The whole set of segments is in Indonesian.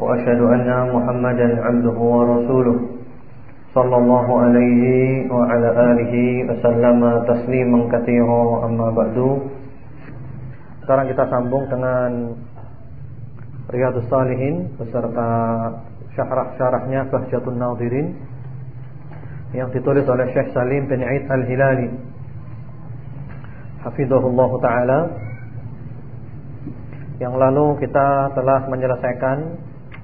وأشهد أن محمدا عبده ورسوله صلى الله عليه وعلى آله وسلم تسليما كثيرا أما بعد Sekarang kita sambung dengan Riyadus Salihin beserta syarah-syarahnya Bahjatun Nadirin yang ditulis oleh Syekh Salim bin Aid Al-Hilali Hafizahullah Ta'ala Yang lalu kita telah menyelesaikan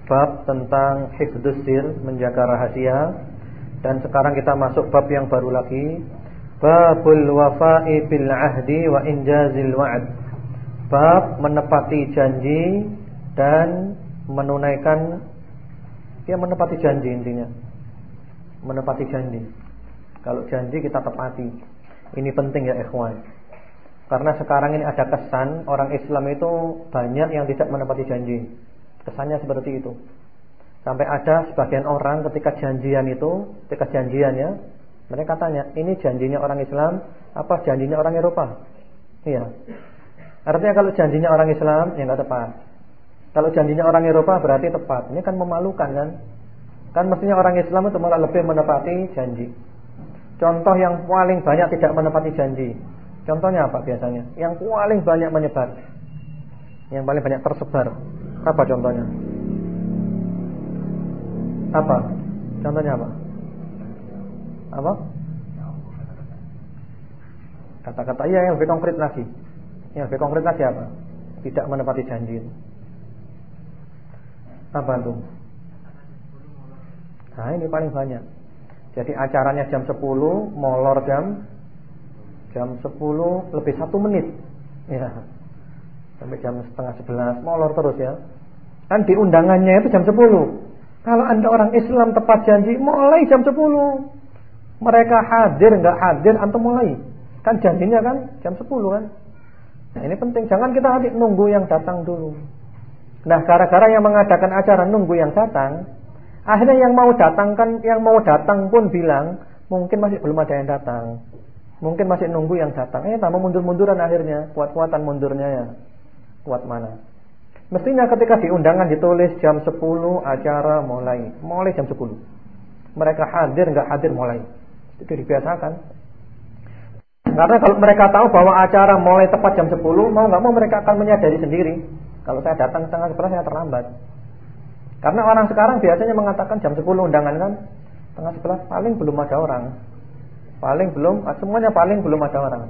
bab tentang hifdus sir, menjaga rahasia. Dan sekarang kita masuk bab yang baru lagi. Babul wafa'i bil ahdi wa injazil wa'd. Bab menepati janji dan menunaikan ya menepati janji intinya. Menepati janji. Kalau janji kita tepati. Ini penting ya ikhwan. Karena sekarang ini ada kesan orang Islam itu banyak yang tidak menepati janji. Kesannya seperti itu. Sampai ada sebagian orang ketika janjian itu, ketika janjian ya, mereka tanya, ini janjinya orang Islam apa janjinya orang Eropa? Iya. Artinya kalau janjinya orang Islam ya nggak tepat. Kalau janjinya orang Eropa berarti tepat. Ini kan memalukan kan? Kan mestinya orang Islam itu malah lebih menepati janji. Contoh yang paling banyak tidak menepati janji Contohnya apa biasanya? Yang paling banyak menyebar. Yang paling banyak tersebar. Apa contohnya? Apa? Contohnya apa? Apa? Kata-kata iya yang lebih konkret lagi. Yang lebih konkret lagi apa? Tidak menepati janji. Apa itu? Nah ini paling banyak. Jadi acaranya jam 10, molor jam jam 10 lebih satu menit ya sampai jam setengah 11 molor terus ya. Kan di undangannya itu jam 10 kalau anda orang Islam tepat janji mulai jam 10 mereka hadir nggak hadir antum mulai. Kan janjinya kan jam 10 kan. Nah ini penting. Jangan kita nanti nunggu yang datang dulu. Nah gara-gara yang mengadakan acara nunggu yang datang akhirnya yang mau datang kan yang mau datang pun bilang mungkin masih belum ada yang datang. Mungkin masih nunggu yang datang. Eh, tambah mundur-munduran akhirnya. Kuat-kuatan mundurnya ya. Kuat mana? Mestinya ketika di undangan ditulis jam 10 acara mulai. Mulai jam 10. Mereka hadir nggak hadir mulai. Itu dibiasakan. Karena kalau mereka tahu bahwa acara mulai tepat jam 10, mau nggak mau mereka akan menyadari sendiri. Kalau saya datang setengah sebelas saya terlambat. Karena orang sekarang biasanya mengatakan jam 10 undangan kan, setengah sebelas paling belum ada orang. Paling belum, semuanya paling belum ada orang.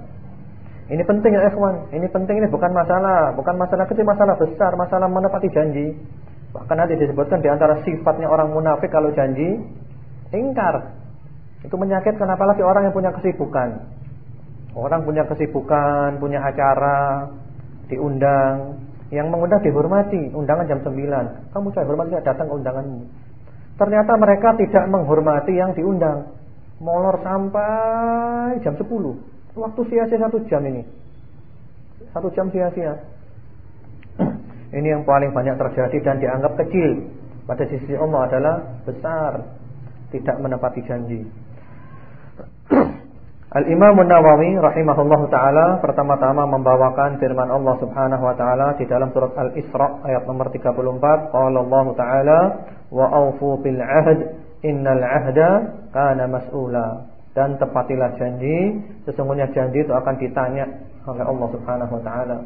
Ini penting ya ikhwan. Ini penting ini bukan masalah, bukan masalah kecil, masalah besar, masalah menepati janji. Bahkan nanti disebutkan di antara sifatnya orang munafik kalau janji ingkar. Itu menyakitkan apalagi orang yang punya kesibukan. Orang punya kesibukan, punya acara, diundang, yang mengundang dihormati, undangan jam 9. Kamu saya hormati datang ke undanganmu. Ternyata mereka tidak menghormati yang diundang molor sampai jam 10 waktu sia-sia satu jam ini. Satu jam sia-sia. Ini yang paling banyak terjadi dan dianggap kecil. Pada sisi Allah adalah besar. Tidak menepati janji. Al-Imam Nawawi rahimahullah taala pertama-tama membawakan firman Allah Subhanahu wa taala di dalam surat Al-Isra ayat nomor 34 qala Allah taala wa aufu bil ahd innal ahda kana mas'ula dan tepatilah janji. Sesungguhnya janji itu akan ditanya oleh Allah Subhanahu wa taala.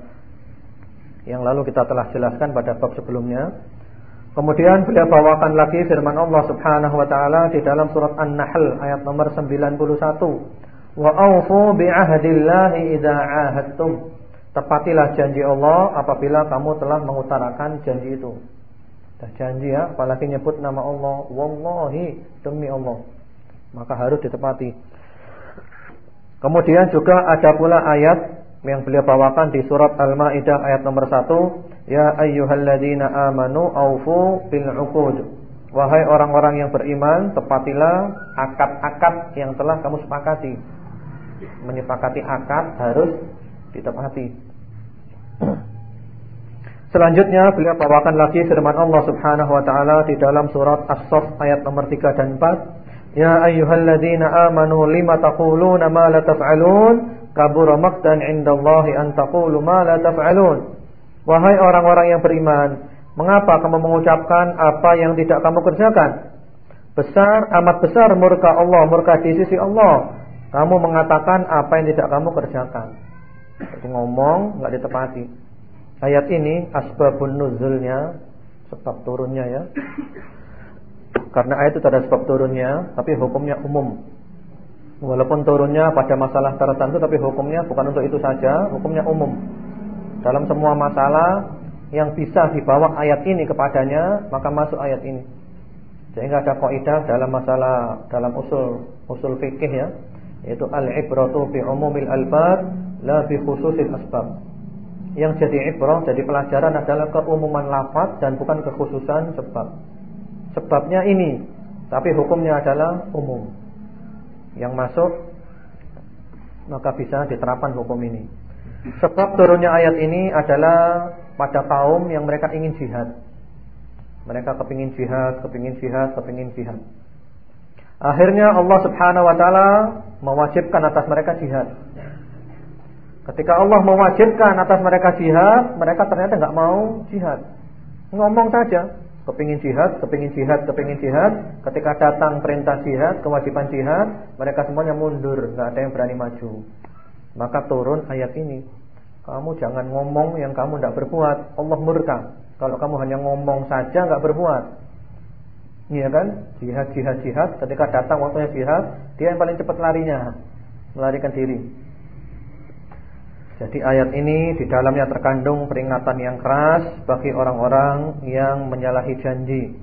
Yang lalu kita telah jelaskan pada bab sebelumnya. Kemudian beliau bawakan lagi firman Allah Subhanahu wa taala di dalam surat An-Nahl ayat nomor 91 wa aufu bi ahdillahi idza ahadtum. Tepatilah janji Allah apabila kamu telah mengutarakan janji itu. Dah janji ya, apalagi nyebut nama Allah, wallahi demi Allah. Maka harus ditepati. Kemudian juga ada pula ayat yang beliau bawakan di surat Al-Maidah ayat nomor 1, ya ayyuhalladzina amanu aufu bil uqud. Wahai orang-orang yang beriman, tepatilah akad-akad yang telah kamu sepakati. Menyepakati akad harus ditepati. Selanjutnya beliau bawakan lagi firman Allah Subhanahu wa taala di dalam surat As-Saff ayat nomor 3 dan 4. Ya ayyuhalladzina amanu lima taquluna ma la taf'alun kabura maqtan 'indallahi an taqulu ma la taf'alun. Wahai orang-orang yang beriman, Mengapa kamu mengucapkan apa yang tidak kamu kerjakan? Besar, amat besar murka Allah, murka di sisi Allah. Kamu mengatakan apa yang tidak kamu kerjakan. Jadi ngomong nggak ditepati. Ayat ini asbabun nuzulnya, sebab turunnya ya. Karena ayat itu ada sebab turunnya, tapi hukumnya umum. Walaupun turunnya pada masalah tertentu, tapi hukumnya bukan untuk itu saja, hukumnya umum. Dalam semua masalah yang bisa dibawa ayat ini kepadanya maka masuk ayat ini. Sehingga ada kaidah dalam masalah dalam usul usul fikih ya, yaitu al-ibratu bi umumil albab la bi khususil asbab. Yang jadi ibrah, jadi pelajaran adalah keumuman lafaz dan bukan kekhususan sebab. Sebabnya ini, tapi hukumnya adalah umum. Yang masuk maka bisa diterapkan hukum ini. Sebab turunnya ayat ini adalah pada kaum yang mereka ingin jihad. Mereka kepingin jihad, kepingin jihad, kepingin jihad. Akhirnya Allah Subhanahu wa taala mewajibkan atas mereka jihad. Ketika Allah mewajibkan atas mereka jihad, mereka ternyata nggak mau jihad. Ngomong saja, kepingin jihad, kepingin jihad, kepingin jihad. Ketika datang perintah jihad, kewajiban jihad, mereka semuanya mundur, nggak ada yang berani maju. Maka turun ayat ini. Kamu jangan ngomong yang kamu tidak berbuat. Allah murka. Kalau kamu hanya ngomong saja nggak berbuat. Iya kan? Jihad, jihad, jihad. Ketika datang waktunya jihad, dia yang paling cepat larinya. Melarikan diri. Jadi ayat ini di dalamnya terkandung peringatan yang keras bagi orang-orang yang menyalahi janji.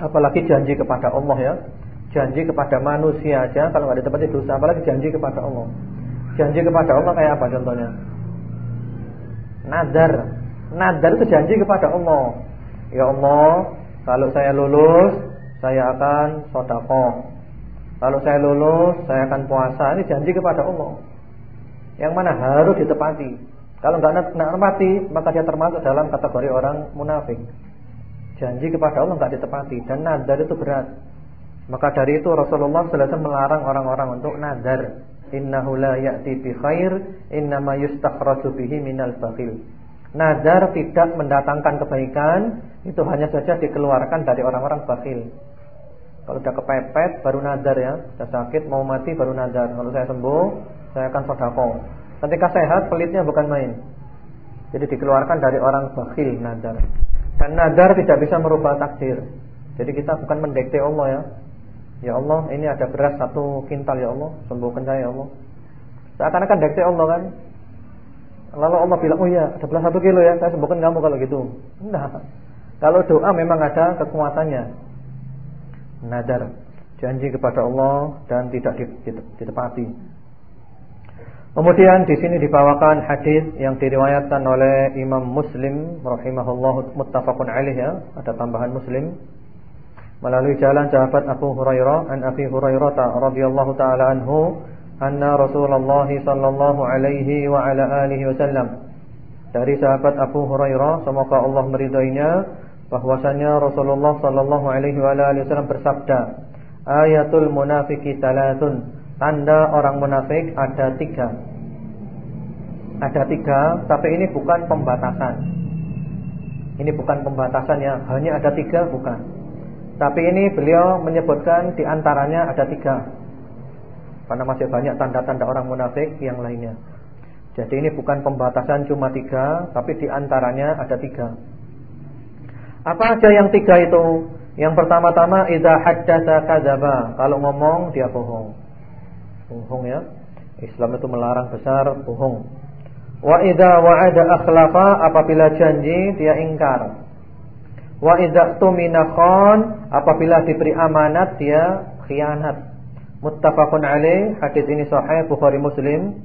Apalagi janji kepada Allah ya janji kepada manusia aja kalau nggak ditepati dosa, apalagi janji kepada Allah. Janji kepada Allah kayak apa contohnya? Nadar. Nadar itu janji kepada Allah. Ya Allah, kalau saya lulus, saya akan sodako. Kalau saya lulus, saya akan puasa. Ini janji kepada Allah. Yang mana harus ditepati. Kalau nggak menepati, maka dia termasuk dalam kategori orang munafik. Janji kepada Allah nggak ditepati dan nadar itu berat. Maka dari itu Rasulullah SAW melarang orang-orang untuk nazar. Innahu la ya'ti bi khair, innama yustakhraju bihi minal bakhil. Nazar tidak mendatangkan kebaikan, itu hanya saja dikeluarkan dari orang-orang bakhil. Kalau sudah kepepet baru nazar ya, sudah sakit mau mati baru nazar. Kalau saya sembuh, saya akan sedekah. Ketika sehat pelitnya bukan main. Jadi dikeluarkan dari orang bakhil nazar. Dan nazar tidak bisa merubah takdir. Jadi kita bukan mendekte Allah ya. Ya Allah ini ada beras satu kintal ya Allah Sembuhkan saya ya Allah Seakan-akan dekte Allah kan Lalu Allah bilang oh ya ada beras satu kilo ya Saya sembuhkan kamu kalau gitu Nah Kalau doa memang ada kekuatannya Nadar. Janji kepada Allah Dan tidak ditepati. Kemudian di sini dibawakan hadis yang diriwayatkan oleh Imam Muslim rahimahullah muttafaqun alaih ya, ada tambahan Muslim. Melalui jalan sahabat Abu Hurairah an Abi Hurairah radhiyallahu taala anhu anna Rasulullah sallallahu alaihi wa ala alihi wasallam dari sahabat Abu Hurairah semoga Allah meridainya bahwasanya Rasulullah sallallahu alaihi wasallam bersabda ayatul munafiqi salatun. Tanda orang munafik ada tiga. Ada tiga tapi ini bukan pembatasan. Ini bukan pembatasan ya hanya ada tiga bukan. Tapi ini beliau menyebutkan di antaranya ada tiga. Karena masih banyak tanda-tanda orang munafik yang lainnya. Jadi ini bukan pembatasan cuma tiga Tapi di antaranya ada tiga Apa aja yang tiga itu? Yang pertama-tama Iza haddatha kadzaba Kalau ngomong dia bohong Bohong ya Islam itu melarang besar bohong Wa idza wa'ada akhlafa apabila janji dia ingkar Wa idza tumina khan apabila diberi amanat dia khianat. Muttafaqun alaih, hadis ini sahih Bukhari Muslim.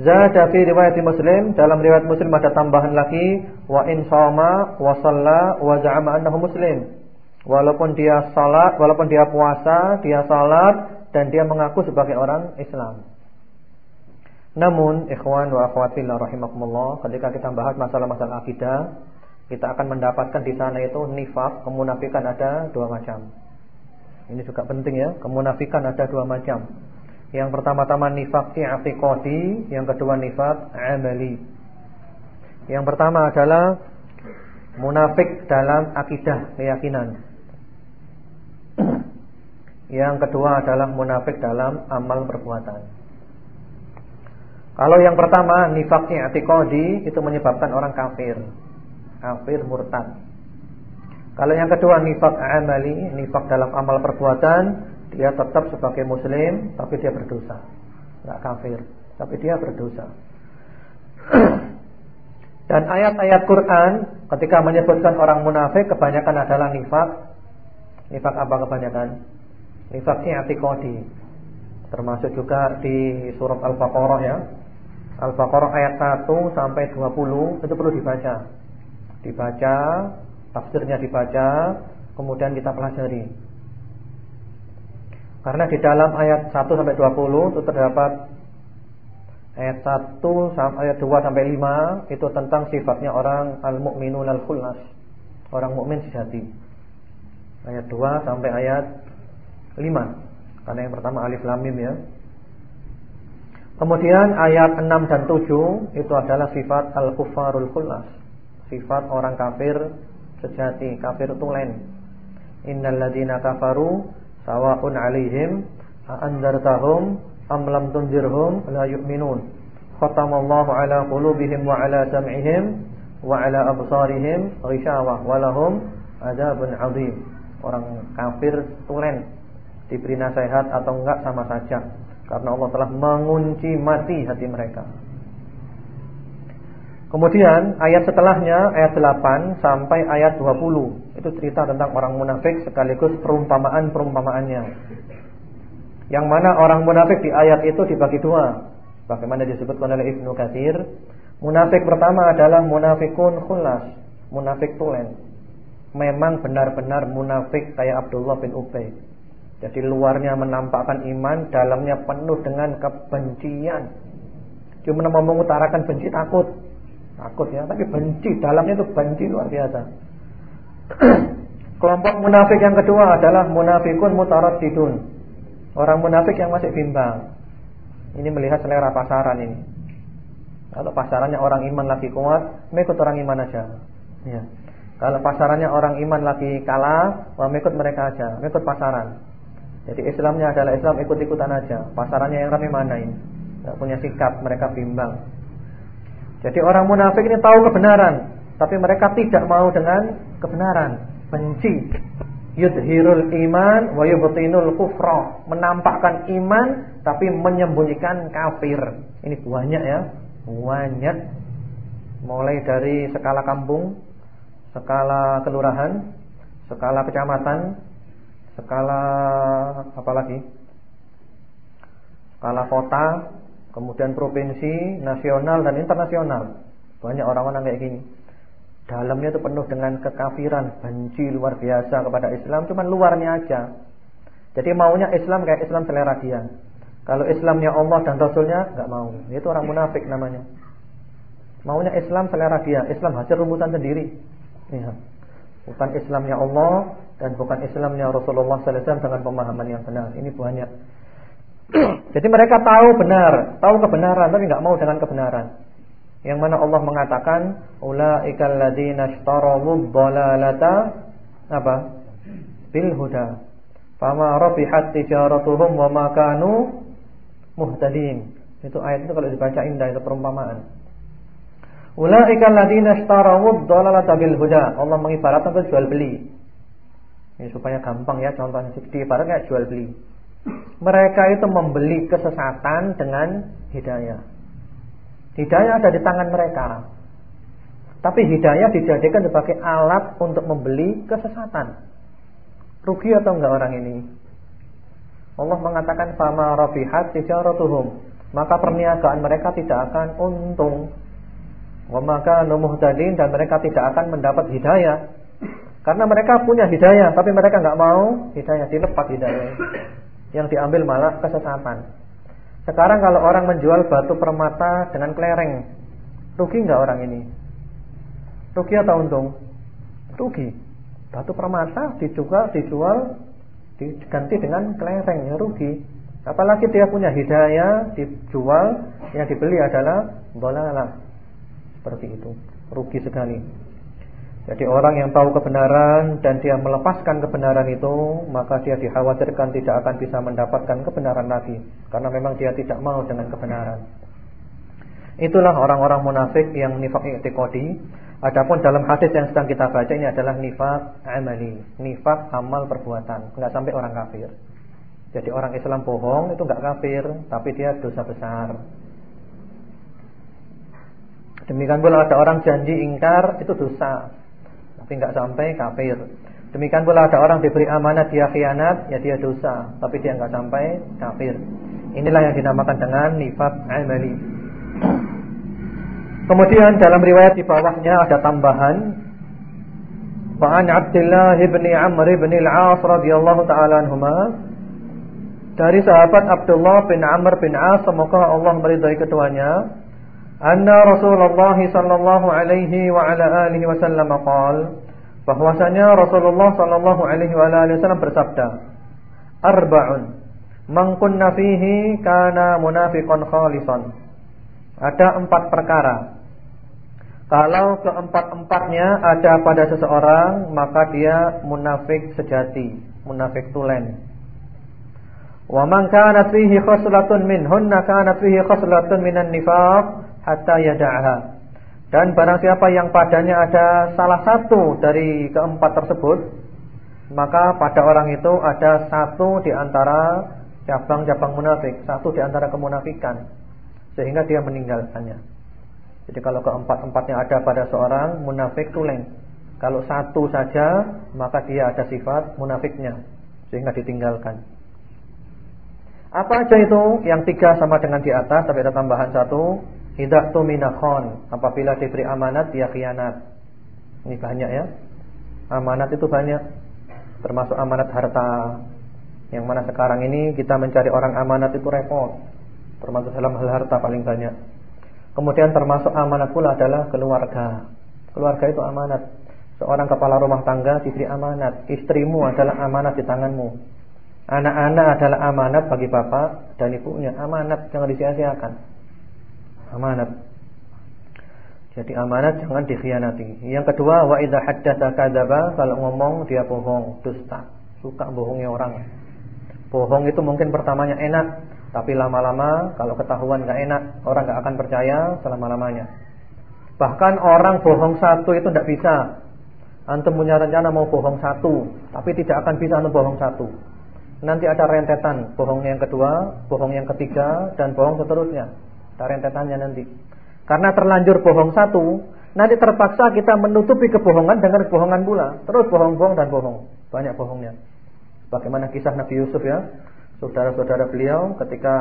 Zada fi riwayat Muslim, dalam riwayat Muslim ada tambahan lagi wa in shoma wa shalla wa za'ama annahu muslim. Walaupun dia salat, walaupun dia puasa, dia salat dan dia mengaku sebagai orang Islam. Namun, ikhwan wa akhwat fillah rahimakumullah, ketika kita bahas masalah-masalah akidah, kita akan mendapatkan di sana itu nifak, kemunafikan ada dua macam. Ini juga penting ya, kemunafikan ada dua macam. Yang pertama-tama nifak i'tiqadi, yang kedua nifak amali. Yang pertama adalah munafik dalam akidah, keyakinan. Yang kedua adalah munafik dalam amal perbuatan. Kalau yang pertama nifak i'tiqadi itu menyebabkan orang kafir. Kafir murtad. Kalau yang kedua nifak amali, nifak dalam amal perbuatan dia tetap sebagai muslim tapi dia berdosa. Enggak kafir, tapi dia berdosa. Dan ayat-ayat Quran ketika menyebutkan orang munafik kebanyakan adalah nifak. Nifak apa kebanyakan? Nifak i'tiqadi. Termasuk juga di surat Al-Baqarah ya. Al-Baqarah ayat 1 sampai 20 itu perlu dibaca. Dibaca, tafsirnya dibaca, kemudian kita pelajari. Karena di dalam ayat 1 sampai 20 itu terdapat ayat 1 sampai ayat 2 sampai 5 itu tentang sifatnya orang al-mu'minun al-khullas, orang mukmin sejati. Ayat 2 sampai ayat 5. Karena yang pertama alif lam mim ya. Kemudian ayat 6 dan 7 itu adalah sifat al-kuffarul khullas, sifat orang kafir sejati, kafir tulen. Innal ladzina kafaru sawa'un 'alaihim anzartahum am lam tunzirhum la yu'minun. Khatamallahu 'ala qulubihim wa 'ala sam'ihim wa 'ala absarihim ghishawah wa lahum adzabun 'adzim orang kafir tulen diberi nasihat atau enggak sama saja karena Allah telah mengunci mati hati mereka Kemudian ayat setelahnya ayat 8 sampai ayat 20 itu cerita tentang orang munafik sekaligus perumpamaan-perumpamaannya. Yang mana orang munafik di ayat itu dibagi dua. Bagaimana disebutkan oleh Ibnu Katsir, munafik pertama adalah munafikun khulas, munafik tulen. Memang benar-benar munafik kayak Abdullah bin Ubay. Jadi luarnya menampakkan iman, dalamnya penuh dengan kebencian. Cuma mau mengutarakan benci takut, Takut ya, tapi benci dalamnya itu benci luar biasa. Kelompok munafik yang kedua adalah munafikun mutaraddidun. Orang munafik yang masih bimbang. Ini melihat selera pasaran ini. Kalau pasarannya orang iman lagi kuat, mengikut orang iman aja. Ya. Kalau pasarannya orang iman lagi kalah, wah mengikut mereka aja, mengikut pasaran. Jadi Islamnya adalah Islam ikut-ikutan aja. Pasarannya yang ramai mana ini? Punya sikap, mereka bimbang. Jadi orang munafik ini tahu kebenaran, tapi mereka tidak mau dengan kebenaran, benci. Yudhirul iman wa yubtinul kufra, menampakkan iman tapi menyembunyikan kafir. Ini banyak ya, banyak. Mulai dari skala kampung, skala kelurahan, skala kecamatan, skala apa lagi? Skala kota, kemudian provinsi, nasional dan internasional. Banyak orang-orang kayak gini. Dalamnya itu penuh dengan kekafiran, benci luar biasa kepada Islam, cuman luarnya aja. Jadi maunya Islam kayak Islam selera dia. Kalau Islamnya Allah dan Rasulnya nggak mau, itu orang munafik namanya. Maunya Islam selera dia, Islam hasil rumusan sendiri. Ya. Bukan Islamnya Allah dan bukan Islamnya Rasulullah SAW dengan pemahaman yang benar. Ini banyak. Jadi mereka tahu benar, tahu kebenaran tapi nggak mau dengan kebenaran. Yang mana Allah mengatakan ulaikal ladzina ishtarawu dhalalata apa? bil huda. Fama rabihat tijaratuhum wa ma kanu muhtadin. Itu ayat itu kalau dibaca indah itu perumpamaan. Ulaikal ladzina ishtarawu dhalalata bil huda. Allah mengibaratkan itu jual beli. Ini supaya gampang ya contohnya. Diibaratkan jual beli. Mereka itu membeli kesesatan dengan hidayah. Hidayah ada di tangan mereka. Tapi hidayah dijadikan sebagai alat untuk membeli kesesatan. Rugi atau enggak orang ini? Allah mengatakan fama rafihat tijaratuhum. maka perniagaan mereka tidak akan untung. Wa maka muhtadin dan mereka tidak akan mendapat hidayah. Karena mereka punya hidayah, tapi mereka nggak mau hidayah dilepas hidayah. Yang diambil malah kesesatan. Sekarang kalau orang menjual batu permata dengan kelereng, rugi nggak orang ini? Rugi atau untung? Rugi. Batu permata dijual, dijual diganti dengan kelereng, ya rugi. Apalagi dia punya hidayah dijual yang dibeli adalah bolalah. Seperti itu. Rugi sekali. Jadi orang yang tahu kebenaran dan dia melepaskan kebenaran itu, maka dia dikhawatirkan tidak akan bisa mendapatkan kebenaran lagi karena memang dia tidak mau dengan kebenaran. Itulah orang-orang munafik yang nifak i'tiqadi. Adapun dalam hadis yang sedang kita baca ini adalah nifak amali, nifak amal perbuatan, enggak sampai orang kafir. Jadi orang Islam bohong itu enggak kafir, tapi dia dosa besar. Demikian pula ada orang janji ingkar itu dosa, tapi sampai kafir. Demikian pula ada orang diberi amanat dia khianat, ya dia dosa, tapi dia enggak sampai kafir. Inilah yang dinamakan dengan nifak amali. Kemudian dalam riwayat di bawahnya ada tambahan Wa'an Abdullah ibn Amr ibn al-As radhiyallahu taala anhuma dari sahabat Abdullah bin Amr bin As semoga Allah meridai keduanya anna Rasulullah sallallahu alaihi wa ala alihi wasallam qaal bahwasanya Rasulullah sallallahu alaihi wa alihi wasallam bersabda arba'un man kunna fihi kana munafiqan khalisan. Ada empat perkara. Kalau keempat-empatnya ada pada seseorang maka dia munafik sejati munafik tulen. Wa man kanat fihi khoslatun minhunna kanat fihi khoslatun minan nifaq hatta yada'aha. Dan barang siapa yang padanya ada salah satu dari keempat tersebut, maka pada orang itu ada satu di antara cabang-cabang munafik, satu di antara kemunafikan, sehingga dia meninggalkannya. Jadi kalau keempat-empatnya ada pada seorang munafik tulen, kalau satu saja maka dia ada sifat munafiknya, sehingga ditinggalkan. Apa aja itu? Yang tiga sama dengan di atas tapi ada tambahan satu. Tidak tuminakhon. Apabila diberi amanat dia khianat. Ini banyak ya. Amanat itu banyak. Termasuk amanat harta. Yang mana sekarang ini kita mencari orang amanat itu repot. Termasuk dalam hal harta paling banyak. Kemudian termasuk amanat pula adalah keluarga. Keluarga itu amanat. Seorang kepala rumah tangga diberi amanat. Istrimu adalah amanat di tanganmu. Anak-anak adalah amanat bagi bapak dan ibunya. Amanat jangan disia-siakan. Amanat. Jadi amanat jangan dikhianati. Yang kedua, wa idza haddatsa kadzaba, kalau ngomong dia bohong, dusta. Suka bohongnya orang. Bohong itu mungkin pertamanya enak, tapi lama-lama kalau ketahuan enggak enak, orang enggak akan percaya selama-lamanya. Bahkan orang bohong satu itu tidak bisa. Antum punya rencana mau bohong satu, tapi tidak akan bisa antum bohong satu. Nanti ada rentetan bohong yang kedua, bohong yang ketiga dan bohong seterusnya. Ada rentetannya nanti. Karena terlanjur bohong satu, nanti terpaksa kita menutupi kebohongan dengan kebohongan pula. Terus bohong-bohong dan bohong. Banyak bohongnya. Bagaimana kisah Nabi Yusuf ya? Saudara-saudara beliau ketika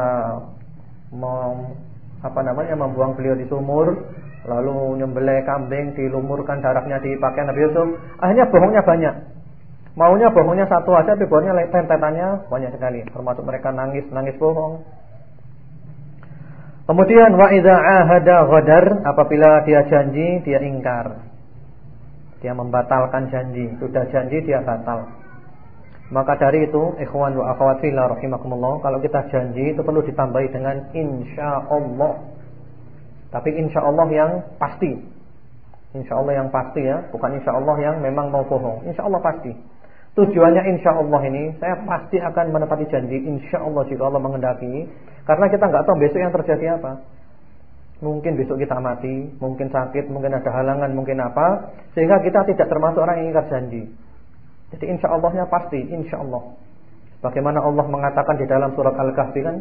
mau apa namanya membuang beliau di sumur, lalu nyembelih kambing, dilumurkan darahnya di pakaian Nabi Yusuf, akhirnya bohongnya banyak. Maunya bohongnya satu aja tapi bohongnya rentetannya banyak sekali. Termasuk mereka nangis, nangis bohong. Kemudian wa idza ahada ghadar apabila dia janji dia ingkar. Dia membatalkan janji, sudah janji dia batal. Maka dari itu ikhwan wa akhwat fillah rahimakumullah, kalau kita janji itu perlu ditambahi dengan insyaallah. Tapi insyaallah yang pasti. Insyaallah yang pasti ya, bukan insyaallah yang memang mau bohong. Insyaallah pasti. Tujuannya insya Allah ini saya pasti akan menepati janji insya Allah jika Allah mengendaki. Karena kita nggak tahu besok yang terjadi apa. Mungkin besok kita mati, mungkin sakit, mungkin ada halangan, mungkin apa, sehingga kita tidak termasuk orang yang ingkar janji. Jadi insya Allahnya pasti, insya Allah. Bagaimana Allah mengatakan di dalam surat Al-Kahfi kan,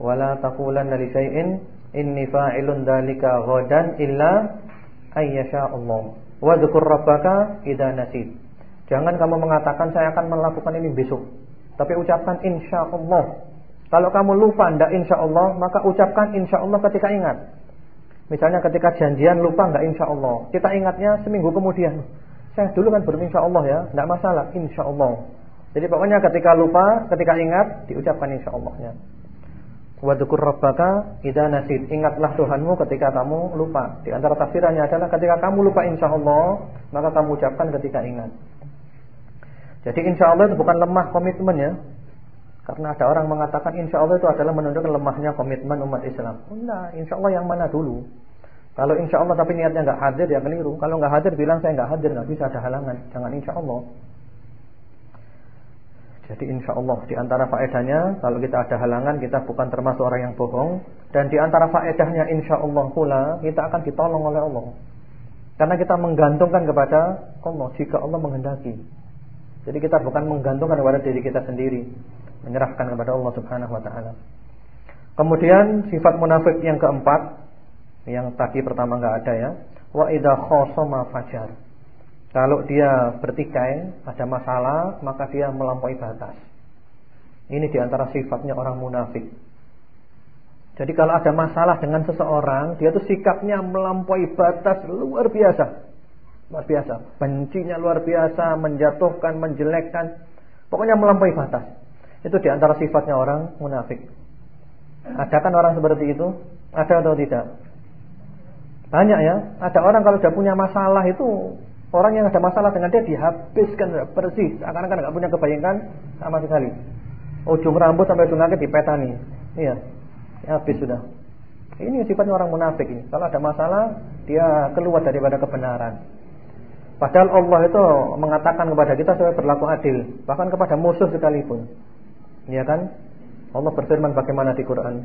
wala taqulanna li syai'in inni fa'ilun dzalika ghadan illa ayyasha Allah. Wa dzkur rabbaka idza nasit. Jangan kamu mengatakan saya akan melakukan ini besok. Tapi ucapkan insya Allah. Kalau kamu lupa ndak insya Allah, maka ucapkan insya Allah ketika ingat. Misalnya ketika janjian lupa nggak insya Allah, kita ingatnya seminggu kemudian. Saya dulu kan berinsya Allah ya, nggak masalah, insya Allah. Jadi pokoknya ketika lupa, ketika ingat, diucapkan insya Allahnya. Wadzukur rabbaka idza nasid. Ingatlah Tuhanmu ketika kamu lupa. Di antara tafsirannya adalah ketika kamu lupa insya Allah, maka kamu ucapkan ketika ingat. Jadi insya Allah itu bukan lemah komitmen ya. Karena ada orang mengatakan insya Allah itu adalah menunjukkan lemahnya komitmen umat Islam. Nah, insya Allah yang mana dulu? Kalau insya Allah tapi niatnya nggak hadir ya keliru. Kalau nggak hadir bilang saya nggak hadir nggak bisa ada halangan. Jangan insya Allah. Jadi insya Allah di antara faedahnya kalau kita ada halangan kita bukan termasuk orang yang bohong dan di antara faedahnya insya Allah pula kita akan ditolong oleh Allah. Karena kita menggantungkan kepada Allah jika Allah menghendaki. Jadi kita bukan menggantungkan kepada diri kita sendiri, menyerahkan kepada Allah Subhanahu wa taala. Kemudian sifat munafik yang keempat yang tadi pertama enggak ada ya. Wa idza khasama fajar. Kalau dia bertikai, ada masalah, maka dia melampaui batas. Ini di antara sifatnya orang munafik. Jadi kalau ada masalah dengan seseorang, dia tuh sikapnya melampaui batas luar biasa. Luar biasa. Bencinya luar biasa, menjatuhkan, menjelekkan. Pokoknya melampaui batas. Itu di antara sifatnya orang munafik. Ada kan orang seperti itu? Ada atau tidak? Banyak ya. Ada orang kalau sudah punya masalah itu Orang yang ada masalah dengan dia dihabiskan bersih, seakan-akan nggak punya kebaikan sama sekali. Ujung rambut sampai ujung kaki dipetani. Iya. Habis sudah. Ini sifatnya orang munafik ini. Kalau ada masalah, dia keluar daripada kebenaran. Padahal Allah itu mengatakan kepada kita supaya berlaku adil, bahkan kepada musuh sekalipun. Iya kan? Allah berfirman bagaimana di Quran?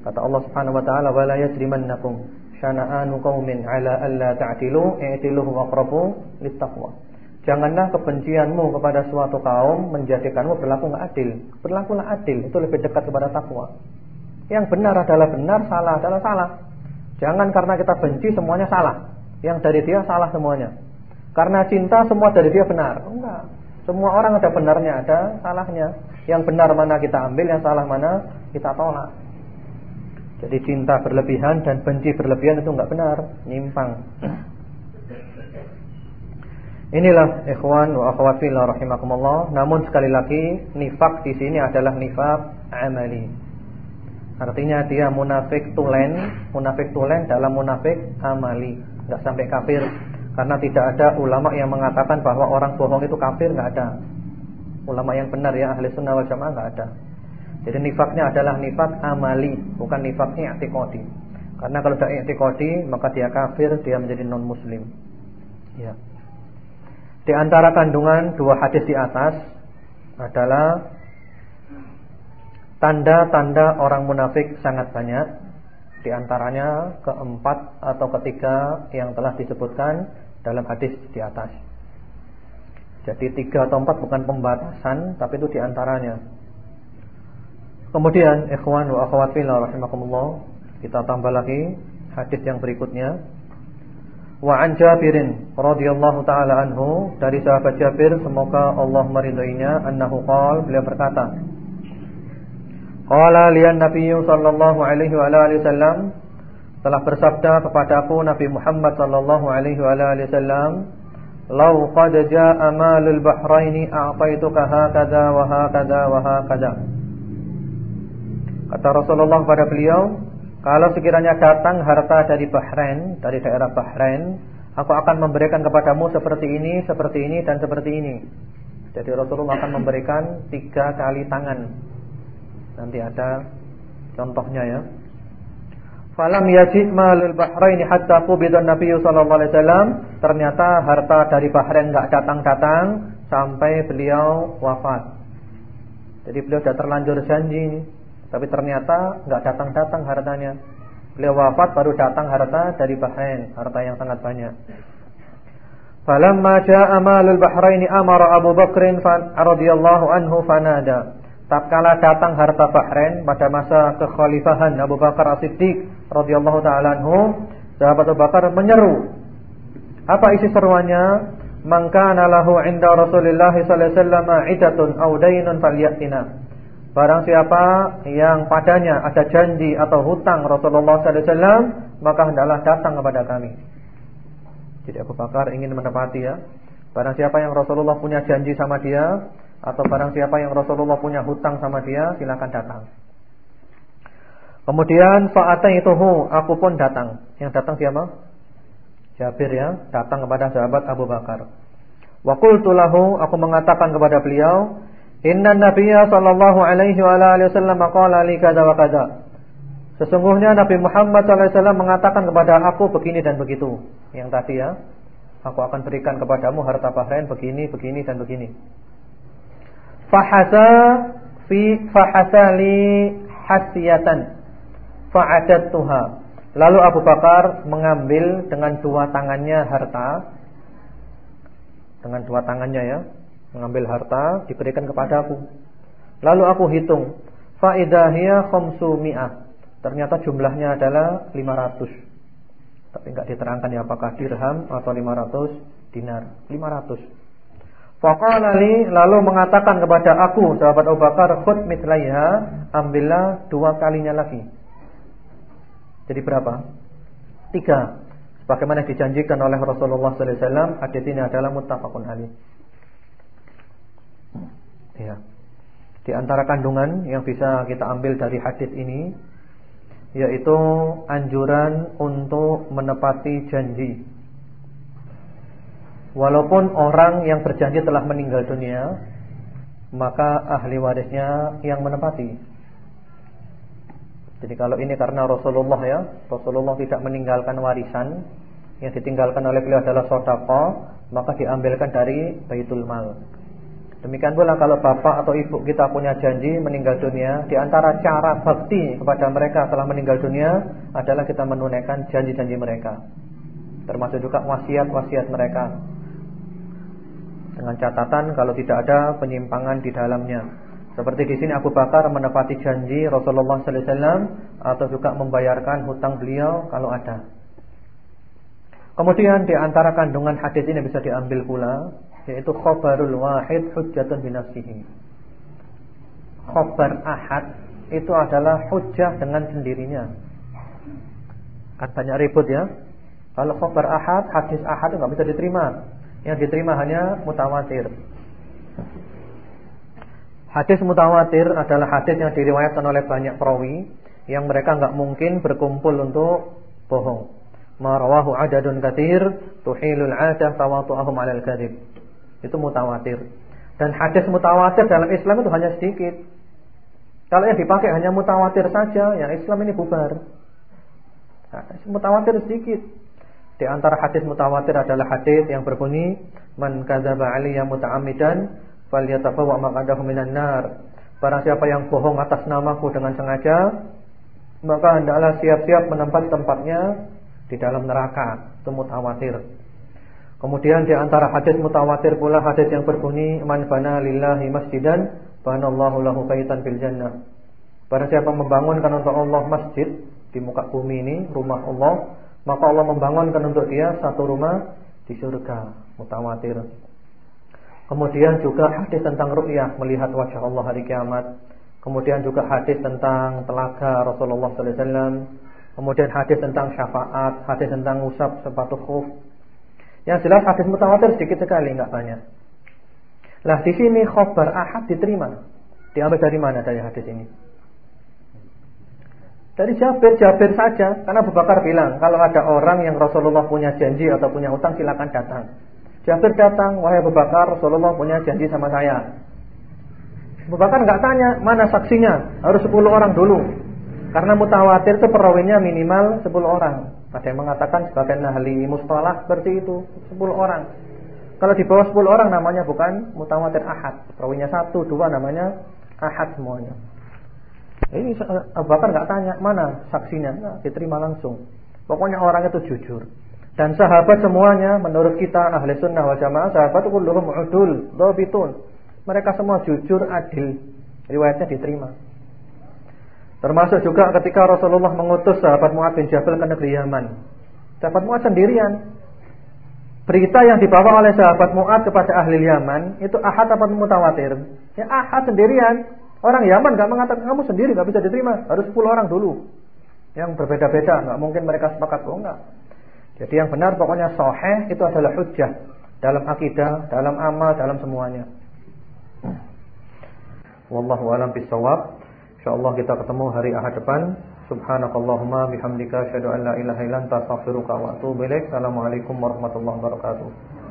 Kata Allah Subhanahu wa taala, "Wa la yajrimannakum syana'anu qaumin ala alla ta'dilu i'tiluhu aqrabu littaqwa. Janganlah kebencianmu kepada suatu kaum menjadikanmu berlaku enggak adil. Berlakulah adil, itu lebih dekat kepada takwa. Yang benar adalah benar, salah adalah salah. Jangan karena kita benci semuanya salah. Yang dari dia salah semuanya. Karena cinta semua dari dia benar. Enggak. Semua orang ada benarnya, ada salahnya. Yang benar mana kita ambil, yang salah mana kita tolak. Jadi cinta berlebihan dan benci berlebihan itu enggak benar, nyimpang. Inilah ikhwan wa akhwat fillah rahimakumullah. Namun sekali lagi nifak di sini adalah nifak amali. Artinya dia munafik tulen, munafik tulen dalam munafik amali, enggak sampai kafir. Karena tidak ada ulama yang mengatakan bahwa orang bohong itu kafir, enggak ada. Ulama yang benar ya ahli sunnah wal jamaah enggak ada. Jadi nifaknya adalah nifak amali, bukan nifaknya i'tiqadi. Karena kalau sudah i'tiqadi, maka dia kafir, dia menjadi non muslim. Ya. Di antara kandungan dua hadis di atas adalah tanda-tanda orang munafik sangat banyak. Di antaranya keempat atau ketiga yang telah disebutkan dalam hadis di atas. Jadi tiga atau empat bukan pembatasan, tapi itu di antaranya. Kemudian ikhwan wa akhwat fillah rahimakumullah, kita tambah lagi hadis yang berikutnya. Wa an Jabirin radhiyallahu taala anhu dari sahabat Jabir semoga Allah meridainya annahu qala beliau berkata Qala lian Nabi sallallahu alaihi wa alihi wasallam telah bersabda kepadaku Nabi Muhammad sallallahu alaihi wa alihi wasallam Lau qad jaa malul bahraini a'taituka hakadha wa hakadha wa hakadha Kata Rasulullah pada beliau, kalau sekiranya datang harta dari Bahrain, dari daerah Bahrain, aku akan memberikan kepadamu seperti ini, seperti ini, dan seperti ini. Jadi Rasulullah akan memberikan tiga kali tangan. Nanti ada contohnya ya. Falam yajid malul Bahrain hatta qubida Nabi sallallahu alaihi wasallam. Ternyata harta dari Bahrain enggak datang-datang sampai beliau wafat. Jadi beliau sudah terlanjur janji tapi ternyata nggak datang-datang hartanya. Beliau wafat baru datang harta dari Bahrain, harta yang sangat banyak. Falamma jaa malul Bahrain amara Abu Bakrin radhiyallahu anhu fanada. Tatkala datang harta Bahrain pada masa kekhalifahan Abu Bakar As-Siddiq radhiyallahu taala anhu, sahabat Abu Bakar menyeru. Apa isi seruannya? Man kana lahu 'inda Rasulillah sallallahu alaihi wasallam 'idatun aw daynun falyatina. Barang siapa yang padanya ada janji atau hutang Rasulullah SAW Maka hendaklah datang kepada kami Jadi Abu Bakar ingin menepati ya Barang siapa yang Rasulullah punya janji sama dia Atau barang siapa yang Rasulullah punya hutang sama dia Silakan datang Kemudian hu, Aku pun datang Yang datang siapa? Jabir ya Datang kepada sahabat Abu Bakar Wa qultu Aku mengatakan kepada beliau Inna Nabiya sallallahu alaihi wa alihi wasallam qala li kada wa kada. Sesungguhnya Nabi Muhammad sallallahu alaihi wasallam mengatakan kepada aku begini dan begitu. Yang tadi ya. Aku akan berikan kepadamu harta Bahrain begini, begini dan begini. Fahasa fi fahasali hasiyatan fa'adattuha. Lalu Abu Bakar mengambil dengan dua tangannya harta dengan dua tangannya ya mengambil harta diberikan kepadaku. Lalu aku hitung, faidahia khamsu mi'ah. Ternyata jumlahnya adalah 500. Tapi enggak diterangkan ya apakah dirham atau 500 dinar. 500. Faqala lalu mengatakan kepada aku sahabat Abu Bakar khud ambillah dua kalinya lagi. Jadi berapa? Tiga. Sebagaimana dijanjikan oleh Rasulullah sallallahu alaihi ini adalah muttafaqun alaih. Ya. Di antara kandungan yang bisa kita ambil dari hadis ini yaitu anjuran untuk menepati janji. Walaupun orang yang berjanji telah meninggal dunia, maka ahli warisnya yang menepati. Jadi kalau ini karena Rasulullah ya, Rasulullah tidak meninggalkan warisan, yang ditinggalkan oleh beliau adalah sedekah, maka diambilkan dari Baitul Mal. Demikian pula kalau bapak atau ibu kita punya janji meninggal dunia, di antara cara bakti kepada mereka setelah meninggal dunia adalah kita menunaikan janji-janji mereka. Termasuk juga wasiat-wasiat mereka. Dengan catatan kalau tidak ada penyimpangan di dalamnya. Seperti di sini Abu Bakar menepati janji Rasulullah sallallahu alaihi wasallam atau juga membayarkan hutang beliau kalau ada. Kemudian di antara kandungan hadis ini bisa diambil pula yaitu khabarul wahid hujjatun binafsihi. Khabar ahad itu adalah hujjah dengan sendirinya. Banyak ribut ya. Kalau khabar ahad, hadis ahad itu enggak bisa diterima. Yang diterima hanya mutawatir. Hadis mutawatir adalah hadis yang diriwayatkan oleh banyak perawi yang mereka enggak mungkin berkumpul untuk bohong. Marawahu adadun katsir tuhilul 'adah tawatu'ahum 'alal kadzib. Itu mutawatir. Dan hadis mutawatir dalam Islam itu hanya sedikit. Kalau yang dipakai hanya mutawatir saja, yang Islam ini bubar. Nah, mutawatir sedikit. Di antara hadis mutawatir adalah hadis yang berbunyi, "Man kadzaba 'alayya muta'ammidan falyatabawa maq'adahu minan nar." Barang siapa yang bohong atas namaku dengan sengaja, maka hendaklah siap-siap menempat tempatnya di dalam neraka. Itu mutawatir. Kemudian di antara hadis mutawatir pula hadis yang berbunyi man bana lillahi masjidan banallahu lahu baitan fil jannah. Barang siapa membangunkan untuk Allah masjid di muka bumi ini, rumah Allah, maka Allah membangunkan untuk dia satu rumah di surga. Mutawatir. Kemudian juga hadis tentang ru'yah, melihat wajah Allah hari kiamat. Kemudian juga hadis tentang telaga Rasulullah sallallahu alaihi wasallam. Kemudian hadis tentang syafaat, hadis tentang usap sepatu khuf. Yang jelas hadis mutawatir sedikit sekali, enggak banyak. Lah di sini khobar ahad diterima. Diambil dari mana dari hadis ini? Dari Jabir, Jabir saja. Karena Abu Bakar bilang, kalau ada orang yang Rasulullah punya janji atau punya utang, silakan datang. Jabir datang, wahai Abu Bakar, Rasulullah punya janji sama saya. Abu Bakar nggak tanya, mana saksinya? Harus 10 orang dulu. Karena mutawatir itu perawinya minimal 10 orang. Ada yang mengatakan sebagian ahli mustalah seperti itu 10 orang. Kalau di bawah 10 orang namanya bukan mutawatir ahad. Perawinya satu, dua namanya ahad semuanya. Ini Abu Bakar nggak tanya mana saksinya, nah, diterima langsung. Pokoknya orang itu jujur. Dan sahabat semuanya menurut kita ahli sunnah wal jamaah sahabat itu kulluhum udul, dhabitun. Mereka semua jujur, adil. Riwayatnya diterima. Termasuk juga ketika Rasulullah mengutus sahabat Mu'ad bin Jabal ke negeri Yaman. Sahabat Mu'ad sendirian. Berita yang dibawa oleh sahabat Mu'ad kepada ahli Yaman itu ahad apa mutawatir? Ya ahad sendirian. Orang Yaman nggak mengatakan kamu sendiri nggak bisa diterima, harus 10 orang dulu. Yang berbeda-beda, nggak mungkin mereka sepakat oh enggak. Jadi yang benar pokoknya sahih itu adalah hujjah dalam akidah, dalam amal, dalam semuanya. Wallahu a'lam bishawab. Insyaallah kita ketemu hari Ahad depan. Subhanakallahumma bihamdika asyhadu an la ilaha illa anta astaghfiruka wa atubu ilaik. Assalamualaikum warahmatullahi wabarakatuh.